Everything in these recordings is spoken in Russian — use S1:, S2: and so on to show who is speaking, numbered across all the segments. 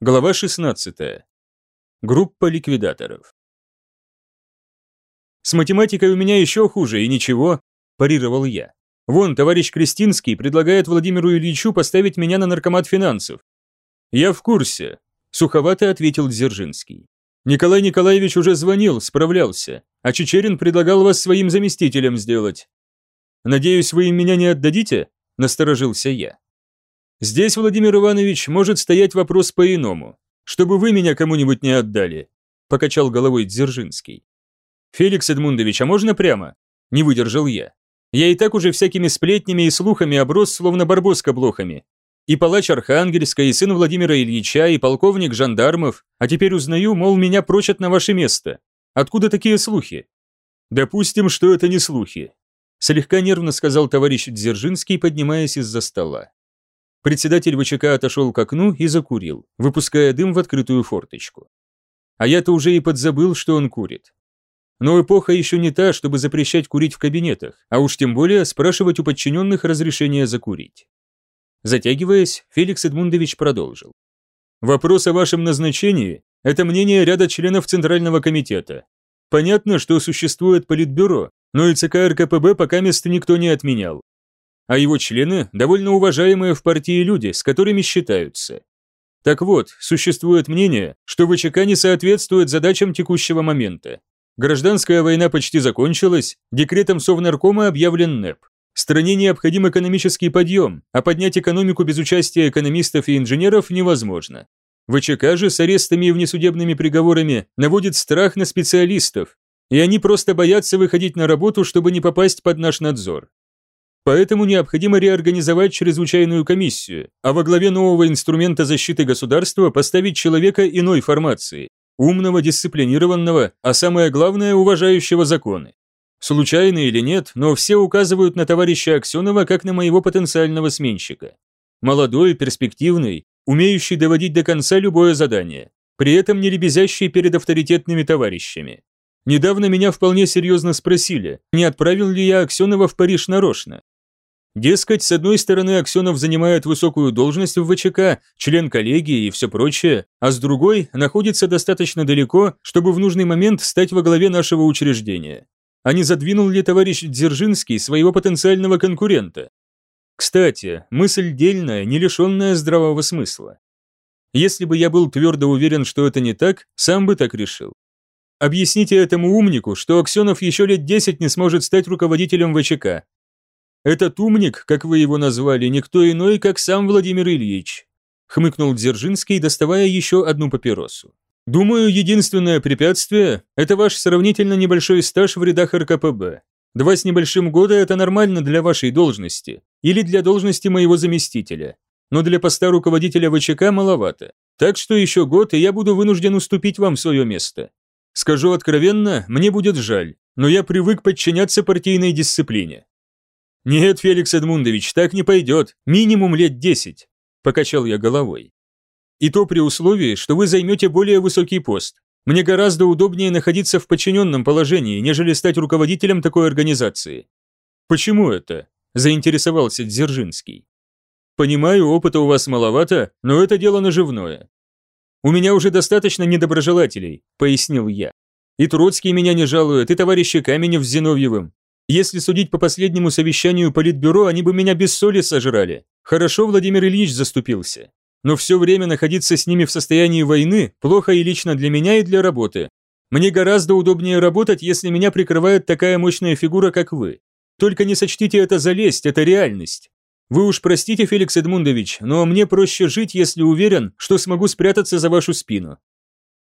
S1: Глава 16. Группа ликвидаторов. «С математикой у меня еще хуже, и ничего», – парировал я. «Вон, товарищ Кристинский предлагает Владимиру Ильичу поставить меня на наркомат финансов». «Я в курсе», – суховато ответил Дзержинский. «Николай Николаевич уже звонил, справлялся, а Чечерин предлагал вас своим заместителем сделать». «Надеюсь, вы меня не отдадите?» – насторожился я. Здесь, Владимир Иванович, может стоять вопрос по-иному. Чтобы вы меня кому-нибудь не отдали, покачал головой Дзержинский. Феликс Эдмундович, а можно прямо? Не выдержал я. Я и так уже всякими сплетнями и слухами оброс, словно барбоска блохами. И палач Архангельска, и сын Владимира Ильича, и полковник жандармов, а теперь узнаю, мол, меня прочат на ваше место. Откуда такие слухи? Допустим, что это не слухи. Слегка нервно сказал товарищ Дзержинский, поднимаясь из-за стола. Председатель ВЧК отошел к окну и закурил, выпуская дым в открытую форточку. А я-то уже и подзабыл, что он курит. Но эпоха еще не та, чтобы запрещать курить в кабинетах, а уж тем более спрашивать у подчиненных разрешения закурить. Затягиваясь, Феликс Эдмундович продолжил. «Вопрос о вашем назначении – это мнение ряда членов Центрального комитета. Понятно, что существует политбюро, но и ЦК РКПБ пока место никто не отменял а его члены – довольно уважаемые в партии люди, с которыми считаются. Так вот, существует мнение, что ВЧК не соответствует задачам текущего момента. Гражданская война почти закончилась, декретом Совнаркома объявлен НЭП. Стране необходим экономический подъем, а поднять экономику без участия экономистов и инженеров невозможно. ВЧК же с арестами и внесудебными приговорами наводит страх на специалистов, и они просто боятся выходить на работу, чтобы не попасть под наш надзор. Поэтому необходимо реорганизовать чрезвычайную комиссию, а во главе нового инструмента защиты государства поставить человека иной формации, умного, дисциплинированного, а самое главное, уважающего законы. Случайно или нет, но все указывают на товарища Аксенова как на моего потенциального сменщика. Молодой, перспективный, умеющий доводить до конца любое задание, при этом не лебезящий перед авторитетными товарищами. Недавно меня вполне серьезно спросили, не отправил ли я Аксенова в Париж нарочно. Дескать, с одной стороны Аксенов занимает высокую должность в ВЧК, член коллегии и все прочее, а с другой находится достаточно далеко, чтобы в нужный момент стать во главе нашего учреждения. А не задвинул ли товарищ Дзержинский своего потенциального конкурента? Кстати, мысль дельная, не лишенная здравого смысла. Если бы я был твердо уверен, что это не так, сам бы так решил. Объясните этому умнику, что Аксенов еще лет 10 не сможет стать руководителем ВЧК, этот умник, как вы его назвали, никто иной, как сам Владимир Ильич», хмыкнул Дзержинский, доставая еще одну папиросу. «Думаю, единственное препятствие – это ваш сравнительно небольшой стаж в рядах РКПБ. Два с небольшим года – это нормально для вашей должности или для должности моего заместителя, но для поста руководителя ВЧК маловато. Так что еще год, и я буду вынужден уступить вам свое место. Скажу откровенно, мне будет жаль, но я привык подчиняться партийной дисциплине. «Нет, Феликс Эдмундович, так не пойдет, минимум лет десять», – покачал я головой. «И то при условии, что вы займете более высокий пост. Мне гораздо удобнее находиться в подчиненном положении, нежели стать руководителем такой организации». «Почему это?» – заинтересовался Дзержинский. «Понимаю, опыта у вас маловато, но это дело наживное. У меня уже достаточно недоброжелателей», – пояснил я. «И Троцкий меня не жалует, и товарищи Каменев с Зиновьевым. Если судить по последнему совещанию политбюро, они бы меня без соли сожрали. Хорошо Владимир Ильич заступился. Но все время находиться с ними в состоянии войны плохо и лично для меня, и для работы. Мне гораздо удобнее работать, если меня прикрывает такая мощная фигура, как вы. Только не сочтите это за лесть, это реальность. Вы уж простите, Феликс Эдмундович, но мне проще жить, если уверен, что смогу спрятаться за вашу спину.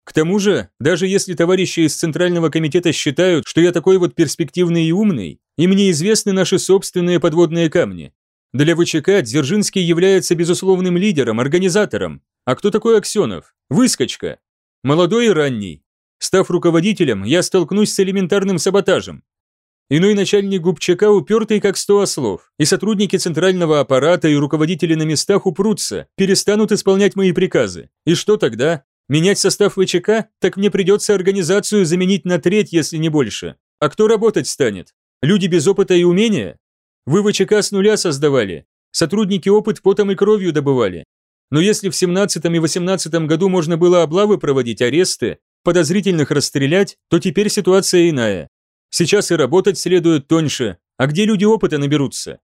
S1: К тому же, даже если товарищи из Центрального комитета считают, что я такой вот перспективный и умный, им неизвестны наши собственные подводные камни. Для ВЧК Дзержинский является безусловным лидером, организатором. А кто такой Аксенов? Выскочка. Молодой и ранний. Став руководителем, я столкнусь с элементарным саботажем. Иной начальник ГУПЧК упертый как сто ослов, и сотрудники центрального аппарата и руководители на местах упрутся, перестанут исполнять мои приказы. И что тогда? Менять состав ВЧК? Так мне придется организацию заменить на треть, если не больше. А кто работать станет? Люди без опыта и умения? Вы ВЧК с нуля создавали. Сотрудники опыт потом и кровью добывали. Но если в 17 и 18 году можно было облавы проводить, аресты, подозрительных расстрелять, то теперь ситуация иная. Сейчас и работать следует тоньше, а где люди опыта наберутся?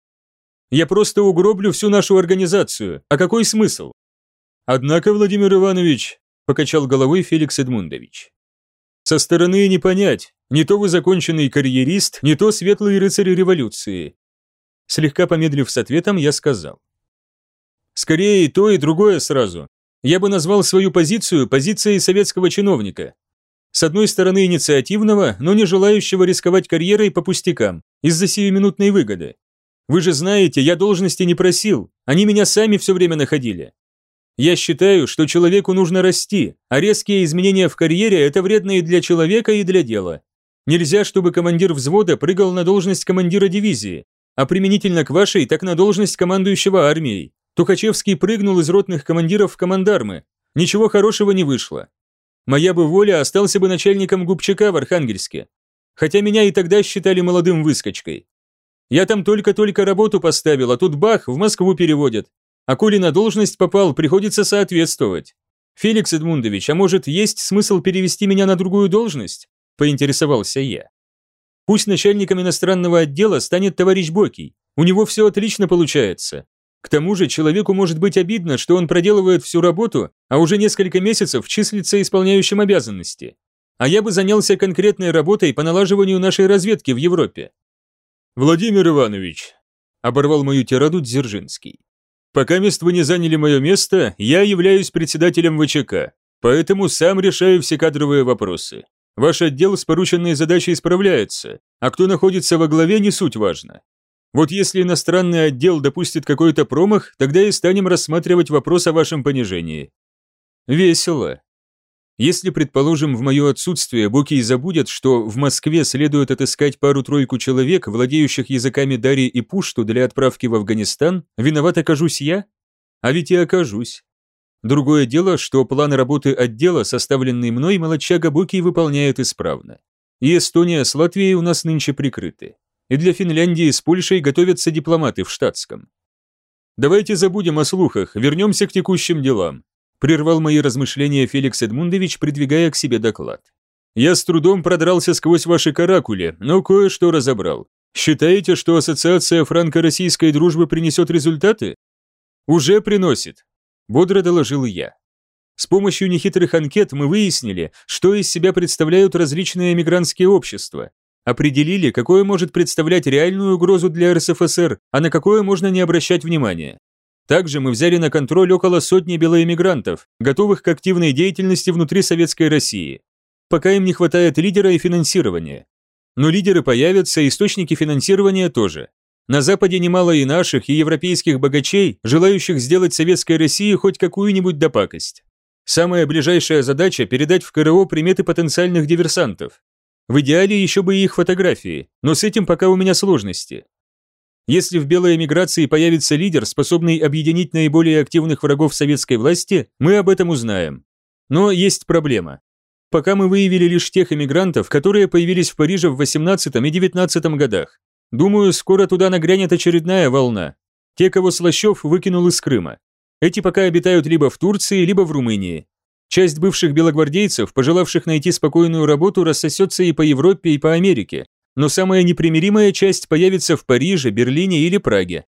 S1: Я просто угроблю всю нашу организацию, а какой смысл? Однако, Владимир Иванович, покачал головой Феликс Эдмундович. Со стороны не понять, не то вы законченный карьерист, не то светлый рыцарь революции. Слегка помедлив с ответом, я сказал. Скорее и то, и другое сразу. Я бы назвал свою позицию позицией советского чиновника. С одной стороны инициативного, но не желающего рисковать карьерой по пустякам, из-за сиюминутной выгоды. Вы же знаете, я должности не просил, они меня сами все время находили. Я считаю, что человеку нужно расти, а резкие изменения в карьере – это вредно и для человека, и для дела. Нельзя, чтобы командир взвода прыгал на должность командира дивизии, а применительно к вашей, так на должность командующего армией. Тухачевский прыгнул из ротных командиров в командармы. Ничего хорошего не вышло. Моя бы воля остался бы начальником губчака в Архангельске. Хотя меня и тогда считали молодым выскочкой. Я там только-только работу поставил, а тут бах, в Москву переводят. А коли на должность попал, приходится соответствовать. Феликс Эдмундович, а может, есть смысл перевести меня на другую должность? Поинтересовался я. Пусть начальником иностранного отдела станет товарищ Бокий. У него все отлично получается. К тому же человеку может быть обидно, что он проделывает всю работу, а уже несколько месяцев числится исполняющим обязанности. А я бы занялся конкретной работой по налаживанию нашей разведки в Европе. Владимир Иванович, оборвал мою тираду Дзержинский. Пока мест вы не заняли мое место, я являюсь председателем ВЧК, поэтому сам решаю все кадровые вопросы. Ваш отдел с порученной задачей справляется, а кто находится во главе, не суть важно. Вот если иностранный отдел допустит какой-то промах, тогда и станем рассматривать вопрос о вашем понижении. Весело. Если, предположим, в мое отсутствие Боки забудет, что в Москве следует отыскать пару-тройку человек, владеющих языками Дари и Пушту для отправки в Афганистан, виноват окажусь я? А ведь и окажусь. Другое дело, что план работы отдела, составленный мной, молодчага Боки выполняет исправно. И Эстония с Латвией у нас нынче прикрыты. И для Финляндии с Польшей готовятся дипломаты в штатском. Давайте забудем о слухах, вернемся к текущим делам прервал мои размышления Феликс Эдмундович, придвигая к себе доклад. «Я с трудом продрался сквозь ваши каракули, но кое-что разобрал. Считаете, что Ассоциация франко-российской дружбы принесет результаты?» «Уже приносит», – бодро доложил я. С помощью нехитрых анкет мы выяснили, что из себя представляют различные эмигрантские общества, определили, какое может представлять реальную угрозу для РСФСР, а на какое можно не обращать внимания. Также мы взяли на контроль около сотни белоэмигрантов, готовых к активной деятельности внутри Советской России. Пока им не хватает лидера и финансирования. Но лидеры появятся, источники финансирования тоже. На Западе немало и наших, и европейских богачей, желающих сделать Советской России хоть какую-нибудь допакость. Самая ближайшая задача – передать в КРО приметы потенциальных диверсантов. В идеале еще бы и их фотографии, но с этим пока у меня сложности. Если в белой эмиграции появится лидер, способный объединить наиболее активных врагов советской власти, мы об этом узнаем. Но есть проблема. Пока мы выявили лишь тех эмигрантов, которые появились в Париже в 18 и 19 годах. Думаю, скоро туда нагрянет очередная волна. Те, кого Слащев выкинул из Крыма. Эти пока обитают либо в Турции, либо в Румынии. Часть бывших белогвардейцев, пожелавших найти спокойную работу, рассосется и по Европе, и по Америке, но самая непримиримая часть появится в Париже, Берлине или Праге.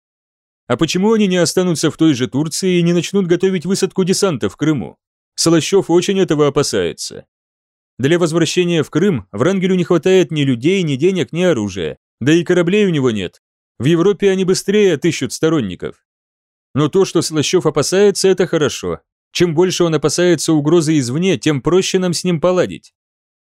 S1: А почему они не останутся в той же Турции и не начнут готовить высадку десанта в Крыму? Солощев очень этого опасается. Для возвращения в Крым Врангелю не хватает ни людей, ни денег, ни оружия, да и кораблей у него нет. В Европе они быстрее отыщут сторонников. Но то, что Слащев опасается, это хорошо. Чем больше он опасается угрозы извне, тем проще нам с ним поладить.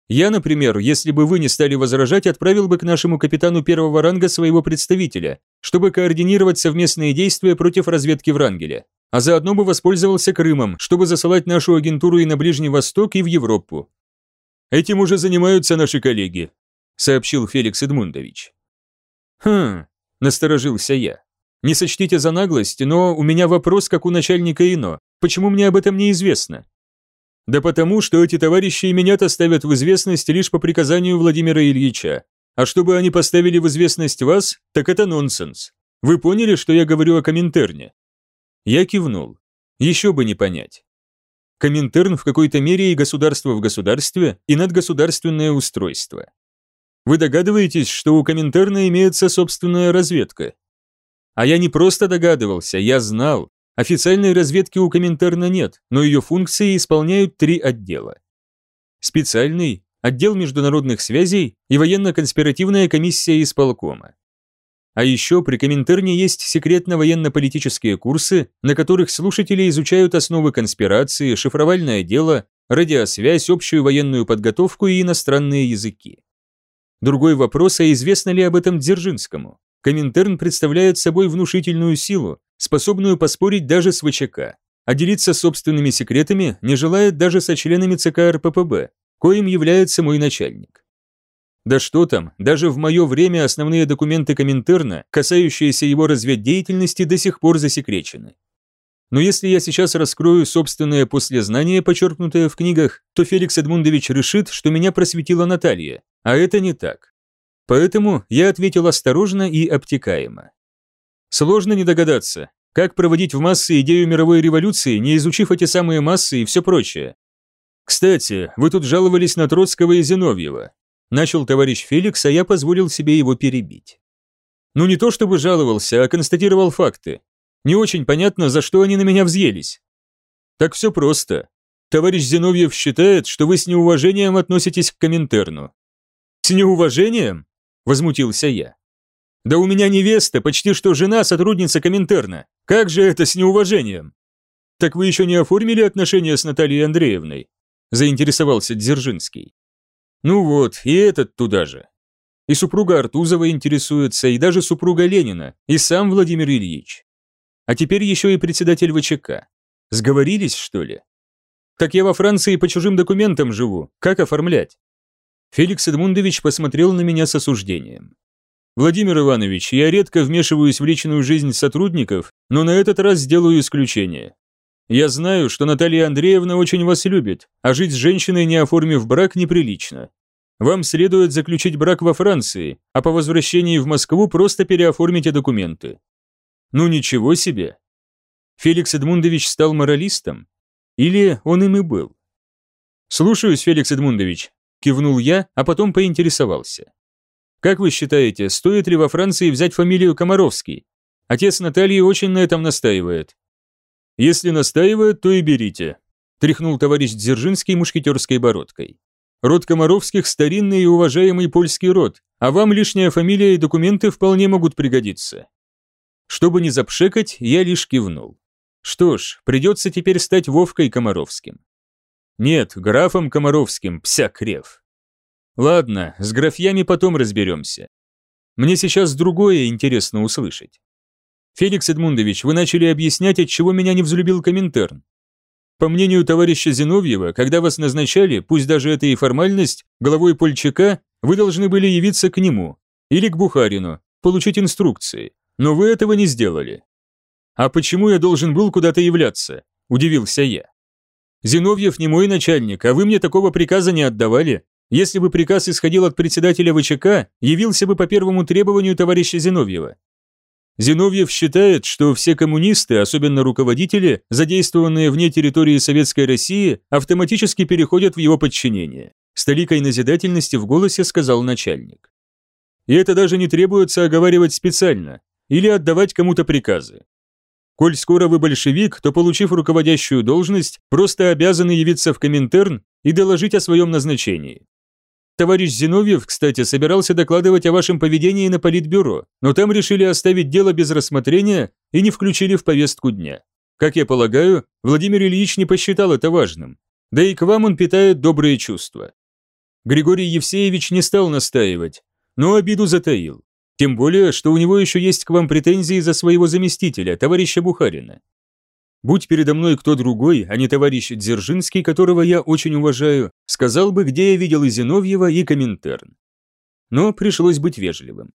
S1: Я, например, если бы вы не стали возражать, отправил бы к нашему капитану первого ранга своего представителя, чтобы координировать совместные действия против разведки Врангеля. А заодно бы воспользовался Крымом, чтобы засылать нашу агентуру и на Ближний Восток, и в Европу. Этим уже занимаются наши коллеги, сообщил Феликс Эдмундович. Хм, насторожился я. Не сочтите за наглость, но у меня вопрос, как у начальника ИНО. Почему мне об этом неизвестно? Да потому, что эти товарищи и меня-то ставят в известность лишь по приказанию Владимира Ильича. А чтобы они поставили в известность вас, так это нонсенс. Вы поняли, что я говорю о Коминтерне?» Я кивнул. Еще бы не понять. Коминтерн в какой-то мере и государство в государстве, и надгосударственное устройство. Вы догадываетесь, что у Коминтерна имеется собственная разведка? А я не просто догадывался, я знал. Официальной разведки у Коминтерна нет, но ее функции исполняют три отдела. Специальный, отдел международных связей и военно-конспиративная комиссия исполкома. А еще при Коминтерне есть секретно-военно-политические курсы, на которых слушатели изучают основы конспирации, шифровальное дело, радиосвязь, общую военную подготовку и иностранные языки. Другой вопрос, а известно ли об этом Дзержинскому? Коминтерн представляет собой внушительную силу, способную поспорить даже с ВЧК, а делиться собственными секретами не желает даже со членами ЦК РППБ, коим является мой начальник. Да что там, даже в мое время основные документы Коминтерна, касающиеся его разведдеятельности, до сих пор засекречены. Но если я сейчас раскрою собственное послезнание, почерпнутое в книгах, то Феликс Эдмундович решит, что меня просветила Наталья, а это не так. Поэтому я ответил осторожно и обтекаемо. Сложно не догадаться, как проводить в массы идею мировой революции, не изучив эти самые массы и все прочее. Кстати, вы тут жаловались на Троцкого и Зиновьева. Начал товарищ Феликс, а я позволил себе его перебить. Ну не то чтобы жаловался, а констатировал факты. Не очень понятно, за что они на меня взъелись. Так все просто. Товарищ Зиновьев считает, что вы с неуважением относитесь к Коминтерну. С неуважением? Возмутился я. Да у меня невеста, почти что жена сотрудница Коминтерна. Как же это с неуважением? Так вы еще не оформили отношения с Натальей Андреевной? Заинтересовался Дзержинский. Ну вот, и этот туда же. И супруга Артузова интересуется, и даже супруга Ленина, и сам Владимир Ильич. А теперь еще и председатель ВЧК. Сговорились, что ли? Так я во Франции по чужим документам живу, как оформлять? Феликс Эдмундович посмотрел на меня с осуждением. Владимир Иванович, я редко вмешиваюсь в личную жизнь сотрудников, но на этот раз сделаю исключение. Я знаю, что Наталья Андреевна очень вас любит, а жить с женщиной, не оформив брак, неприлично. Вам следует заключить брак во Франции, а по возвращении в Москву просто переоформите документы. Ну ничего себе. Феликс Эдмундович стал моралистом? Или он им и был? Слушаюсь, Феликс Эдмундович, кивнул я, а потом поинтересовался. Как вы считаете, стоит ли во Франции взять фамилию Комаровский? Отец Натальи очень на этом настаивает. «Если настаивают, то и берите», – тряхнул товарищ Дзержинский мушкетерской бородкой. «Род Комаровских – старинный и уважаемый польский род, а вам лишняя фамилия и документы вполне могут пригодиться». Чтобы не запшекать, я лишь кивнул. Что ж, придется теперь стать Вовкой Комаровским. Нет, графом Комаровским, псякрев. Ладно, с графьями потом разберемся. Мне сейчас другое интересно услышать. «Феликс Эдмундович, вы начали объяснять, от чего меня не взлюбил Коминтерн. По мнению товарища Зиновьева, когда вас назначали, пусть даже это и формальность, главой Польчака, вы должны были явиться к нему или к Бухарину, получить инструкции, но вы этого не сделали. А почему я должен был куда-то являться? Удивился я. Зиновьев не мой начальник, а вы мне такого приказа не отдавали. Если бы приказ исходил от председателя ВЧК, явился бы по первому требованию товарища Зиновьева. Зиновьев считает, что все коммунисты, особенно руководители, задействованные вне территории Советской России, автоматически переходят в его подчинение. С толикой назидательности в голосе сказал начальник. И это даже не требуется оговаривать специально или отдавать кому-то приказы. Коль скоро вы большевик, то, получив руководящую должность, просто обязаны явиться в Коминтерн и доложить о своем назначении. Товарищ Зиновьев, кстати, собирался докладывать о вашем поведении на политбюро, но там решили оставить дело без рассмотрения и не включили в повестку дня. Как я полагаю, Владимир Ильич не посчитал это важным. Да и к вам он питает добрые чувства. Григорий Евсеевич не стал настаивать, но обиду затаил. Тем более, что у него еще есть к вам претензии за своего заместителя, товарища Бухарина. Будь передо мной кто другой, а не товарищ Дзержинский, которого я очень уважаю, сказал бы, где я видел и Зиновьева, и Коминтерн. Но пришлось быть вежливым.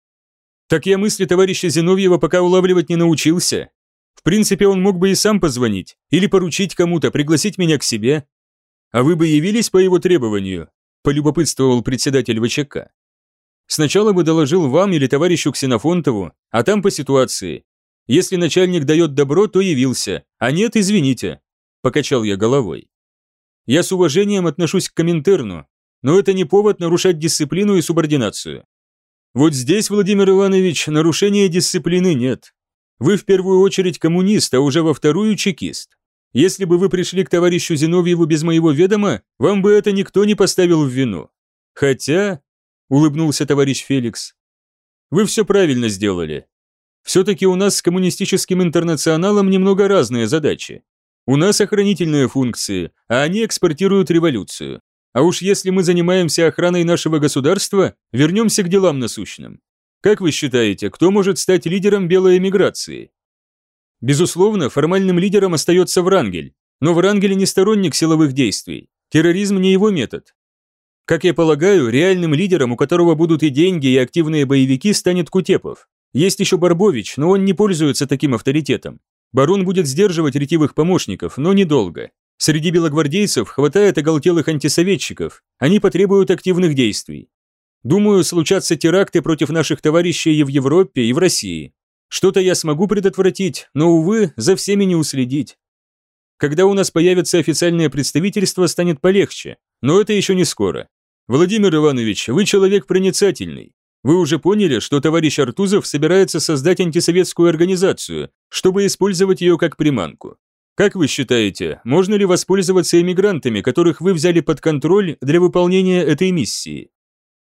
S1: Так я мысли товарища Зиновьева пока улавливать не научился. В принципе, он мог бы и сам позвонить, или поручить кому-то, пригласить меня к себе. А вы бы явились по его требованию, полюбопытствовал председатель ВЧК. Сначала бы доложил вам или товарищу Ксенофонтову, а там по ситуации. Если начальник дает добро, то явился, а нет, извините», – покачал я головой. «Я с уважением отношусь к Коминтерну, но это не повод нарушать дисциплину и субординацию. Вот здесь, Владимир Иванович, нарушения дисциплины нет. Вы в первую очередь коммунист, а уже во вторую чекист. Если бы вы пришли к товарищу Зиновьеву без моего ведома, вам бы это никто не поставил в вину. Хотя, улыбнулся товарищ Феликс, вы все правильно сделали. Все-таки у нас с коммунистическим интернационалом немного разные задачи. У нас охранительные функции, а они экспортируют революцию. А уж если мы занимаемся охраной нашего государства, вернемся к делам насущным. Как вы считаете, кто может стать лидером белой эмиграции? Безусловно, формальным лидером остается Врангель, но Врангель не сторонник силовых действий. Терроризм не его метод. Как я полагаю, реальным лидером, у которого будут и деньги, и активные боевики, станет Кутепов. Есть еще Барбович, но он не пользуется таким авторитетом. Барон будет сдерживать ретивых помощников, но недолго. Среди белогвардейцев хватает оголтелых антисоветчиков, они потребуют активных действий. Думаю, случатся теракты против наших товарищей и в Европе, и в России. Что-то я смогу предотвратить, но, увы, за всеми не уследить. Когда у нас появится официальное представительство, станет полегче, но это еще не скоро. Владимир Иванович, вы человек проницательный. Вы уже поняли, что товарищ Артузов собирается создать антисоветскую организацию, чтобы использовать ее как приманку. Как вы считаете, можно ли воспользоваться эмигрантами, которых вы взяли под контроль для выполнения этой миссии?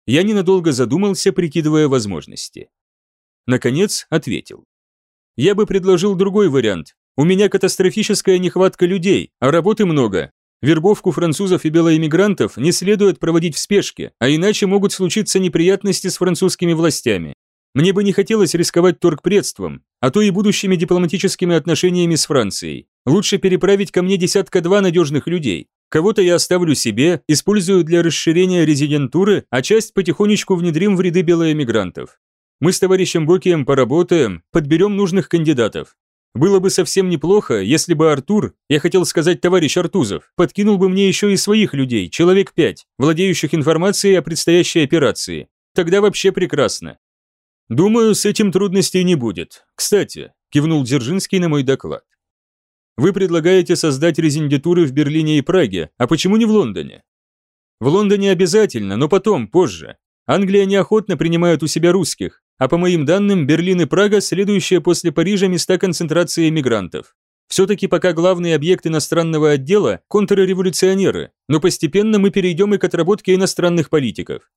S1: Я ненадолго задумался, прикидывая возможности. Наконец, ответил. Я бы предложил другой вариант. У меня катастрофическая нехватка людей, а работы много. Вербовку французов и белоэмигрантов не следует проводить в спешке, а иначе могут случиться неприятности с французскими властями. Мне бы не хотелось рисковать торгпредством, а то и будущими дипломатическими отношениями с Францией. Лучше переправить ко мне десятка-два надежных людей. Кого-то я оставлю себе, использую для расширения резидентуры, а часть потихонечку внедрим в ряды белоэмигрантов. Мы с товарищем Бокием поработаем, подберем нужных кандидатов. Было бы совсем неплохо, если бы Артур, я хотел сказать товарищ Артузов, подкинул бы мне еще и своих людей, человек пять, владеющих информацией о предстоящей операции. Тогда вообще прекрасно. Думаю, с этим трудностей не будет. Кстати, кивнул Дзержинский на мой доклад. Вы предлагаете создать резидентуры в Берлине и Праге, а почему не в Лондоне? В Лондоне обязательно, но потом, позже. Англия неохотно принимает у себя русских, а по моим данным, Берлин и Прага – следующие после Парижа места концентрации эмигрантов. Все-таки пока главный объект иностранного отдела – контрреволюционеры, но постепенно мы перейдем и к отработке иностранных политиков.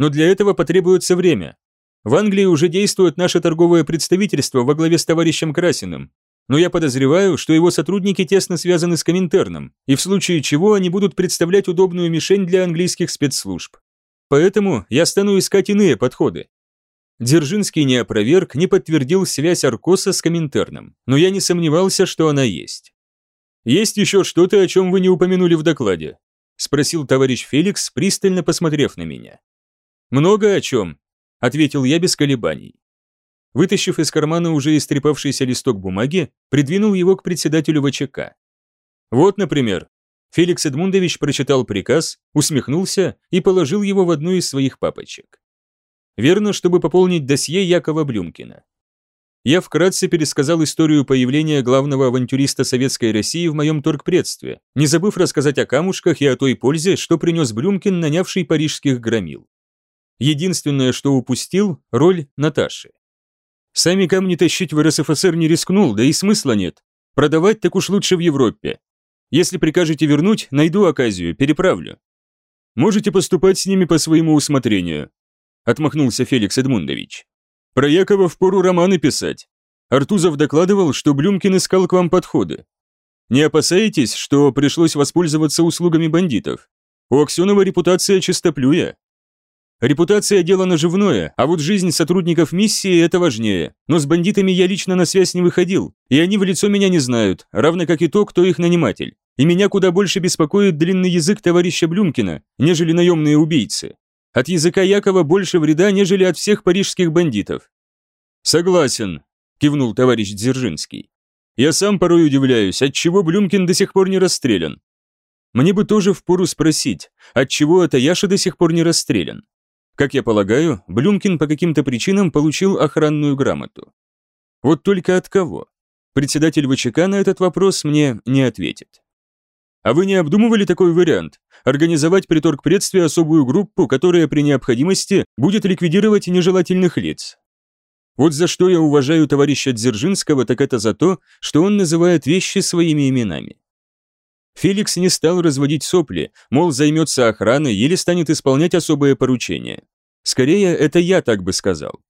S1: Но для этого потребуется время, в Англии уже действует наше торговое представительство во главе с товарищем Красиным, но я подозреваю, что его сотрудники тесно связаны с Коминтерном, и в случае чего они будут представлять удобную мишень для английских спецслужб. Поэтому я стану искать иные подходы. Дзержинский не опроверг, не подтвердил связь Аркоса с Коминтерном, но я не сомневался, что она есть. «Есть еще что-то, о чем вы не упомянули в докладе?» – спросил товарищ Феликс, пристально посмотрев на меня. «Много о чем», ответил я без колебаний. Вытащив из кармана уже истрепавшийся листок бумаги, придвинул его к председателю ВЧК. Вот, например, Феликс Эдмундович прочитал приказ, усмехнулся и положил его в одну из своих папочек. Верно, чтобы пополнить досье Якова Блюмкина. Я вкратце пересказал историю появления главного авантюриста Советской России в моем торгпредстве, не забыв рассказать о камушках и о той пользе, что принес Блюмкин, нанявший парижских громил. Единственное, что упустил – роль Наташи. Сами камни тащить в РСФСР не рискнул, да и смысла нет. Продавать так уж лучше в Европе. Если прикажете вернуть, найду оказию, переправлю. Можете поступать с ними по своему усмотрению, отмахнулся Феликс Эдмундович. Про Якова впору романы писать. Артузов докладывал, что Блюмкин искал к вам подходы. Не опасаетесь, что пришлось воспользоваться услугами бандитов? У Аксенова репутация чистоплюя. Репутация – дело наживное, а вот жизнь сотрудников миссии – это важнее. Но с бандитами я лично на связь не выходил, и они в лицо меня не знают, равно как и то, кто их наниматель. И меня куда больше беспокоит длинный язык товарища Блюмкина, нежели наемные убийцы. От языка Якова больше вреда, нежели от всех парижских бандитов. «Согласен», – кивнул товарищ Дзержинский. «Я сам порой удивляюсь, отчего Блюмкин до сих пор не расстрелян. Мне бы тоже впору спросить, отчего это Яша до сих пор не расстрелян. Как я полагаю, Блюмкин по каким-то причинам получил охранную грамоту. Вот только от кого? Председатель ВЧК на этот вопрос мне не ответит. А вы не обдумывали такой вариант? Организовать при торгпредстве особую группу, которая при необходимости будет ликвидировать нежелательных лиц. Вот за что я уважаю товарища Дзержинского, так это за то, что он называет вещи своими именами. Феликс не стал разводить сопли, мол, займется охраной или станет исполнять особое поручение. Скорее, это я так бы сказал.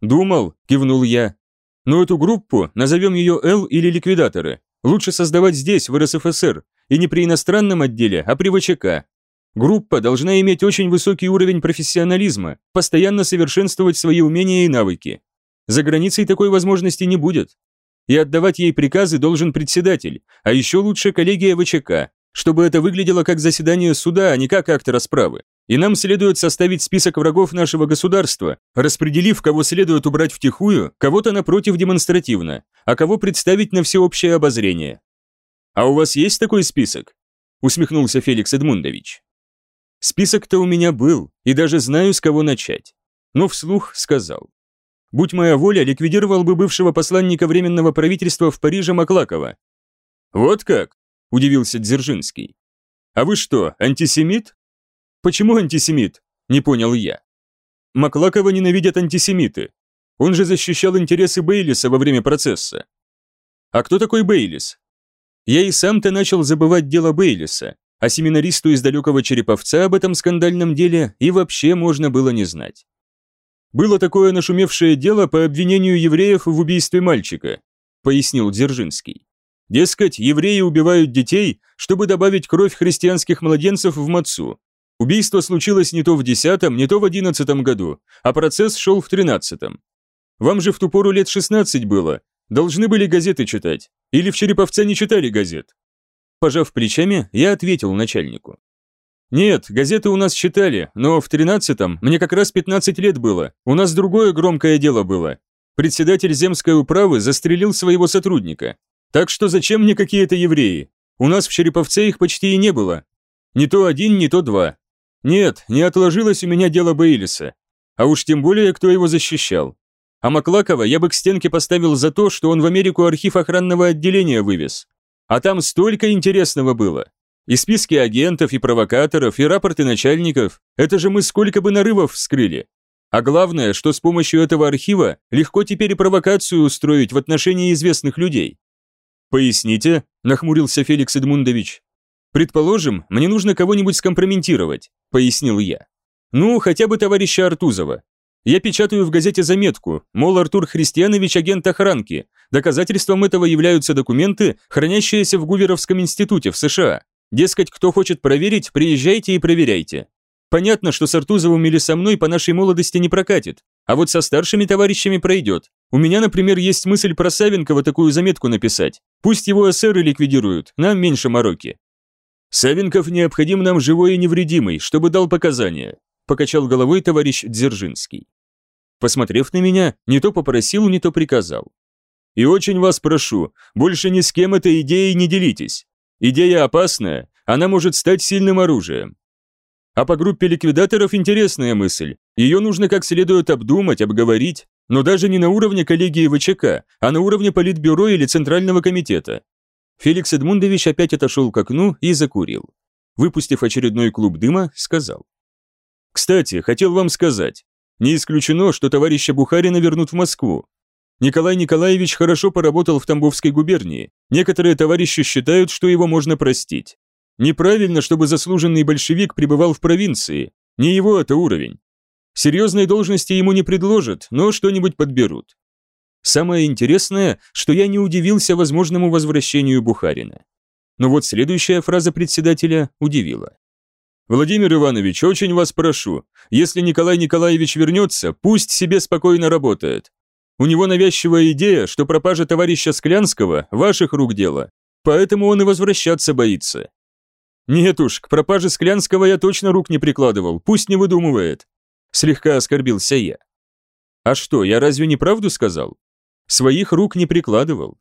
S1: «Думал», – кивнул я. «Но эту группу, назовем ее «Л» или «Ликвидаторы», лучше создавать здесь, в РСФСР, и не при иностранном отделе, а при ВЧК. Группа должна иметь очень высокий уровень профессионализма, постоянно совершенствовать свои умения и навыки. За границей такой возможности не будет. И отдавать ей приказы должен председатель, а еще лучше коллегия ВЧК, чтобы это выглядело как заседание суда, а не как акт расправы. И нам следует составить список врагов нашего государства, распределив, кого следует убрать втихую, кого-то напротив демонстративно, а кого представить на всеобщее обозрение. «А у вас есть такой список?» усмехнулся Феликс Эдмундович. Список-то у меня был, и даже знаю, с кого начать. Но вслух сказал. Будь моя воля, ликвидировал бы бывшего посланника Временного правительства в Париже Маклакова. «Вот как?» – удивился Дзержинский. «А вы что, антисемит?» «Почему антисемит?» – не понял я. Маклакова ненавидят антисемиты. Он же защищал интересы Бейлиса во время процесса. А кто такой Бейлис? Я и сам-то начал забывать дело Бейлиса, а семинаристу из далекого Череповца об этом скандальном деле и вообще можно было не знать. Было такое нашумевшее дело по обвинению евреев в убийстве мальчика, пояснил Дзержинский. Дескать, евреи убивают детей, чтобы добавить кровь христианских младенцев в мацу. Убийство случилось не то в десятом, не то в одиннадцатом году, а процесс шел в тринадцатом. Вам же в ту пору лет 16 было, должны были газеты читать. Или в Череповце не читали газет? Пожав плечами, я ответил начальнику. «Нет, газеты у нас читали, но в тринадцатом мне как раз 15 лет было, у нас другое громкое дело было. Председатель земской управы застрелил своего сотрудника. Так что зачем мне какие-то евреи? У нас в Череповце их почти и не было. Не то один, не то два. Нет, не отложилось у меня дело Бейлиса. А уж тем более, кто его защищал. А Маклакова я бы к стенке поставил за то, что он в Америку архив охранного отделения вывез. А там столько интересного было. И списки агентов, и провокаторов, и рапорты начальников. Это же мы сколько бы нарывов вскрыли. А главное, что с помощью этого архива легко теперь и провокацию устроить в отношении известных людей. «Поясните», – нахмурился Феликс Эдмундович. «Предположим, мне нужно кого-нибудь скомпрометировать», – пояснил я. «Ну, хотя бы товарища Артузова. Я печатаю в газете заметку, мол, Артур Христианович агент охранки. Доказательством этого являются документы, хранящиеся в Гуверовском институте в США. Дескать, кто хочет проверить, приезжайте и проверяйте. Понятно, что с Артузовым или со мной по нашей молодости не прокатит, а вот со старшими товарищами пройдет. У меня, например, есть мысль про Савенкова такую заметку написать. Пусть его эсеры ликвидируют, нам меньше мороки. Савенков необходим нам живой и невредимый, чтобы дал показания, покачал головой товарищ Дзержинский. Посмотрев на меня, не то попросил, не то приказал. И очень вас прошу, больше ни с кем этой идеей не делитесь. Идея опасная, она может стать сильным оружием. А по группе ликвидаторов интересная мысль. Ее нужно как следует обдумать, обговорить, но даже не на уровне коллегии ВЧК, а на уровне политбюро или Центрального комитета. Феликс Эдмундович опять отошел к окну и закурил. Выпустив очередной клуб дыма, сказал. «Кстати, хотел вам сказать. Не исключено, что товарища Бухарина вернут в Москву. Николай Николаевич хорошо поработал в Тамбовской губернии. Некоторые товарищи считают, что его можно простить. Неправильно, чтобы заслуженный большевик пребывал в провинции. Не его это уровень. Серьезной должности ему не предложат, но что-нибудь подберут. Самое интересное, что я не удивился возможному возвращению Бухарина. Но вот следующая фраза председателя удивила. «Владимир Иванович, очень вас прошу, если Николай Николаевич вернется, пусть себе спокойно работает. У него навязчивая идея, что пропажа товарища Склянского – ваших рук дело, поэтому он и возвращаться боится. Нет уж, к пропаже Склянского я точно рук не прикладывал, пусть не выдумывает. Слегка оскорбился я. А что, я разве не правду сказал? Своих рук не прикладывал.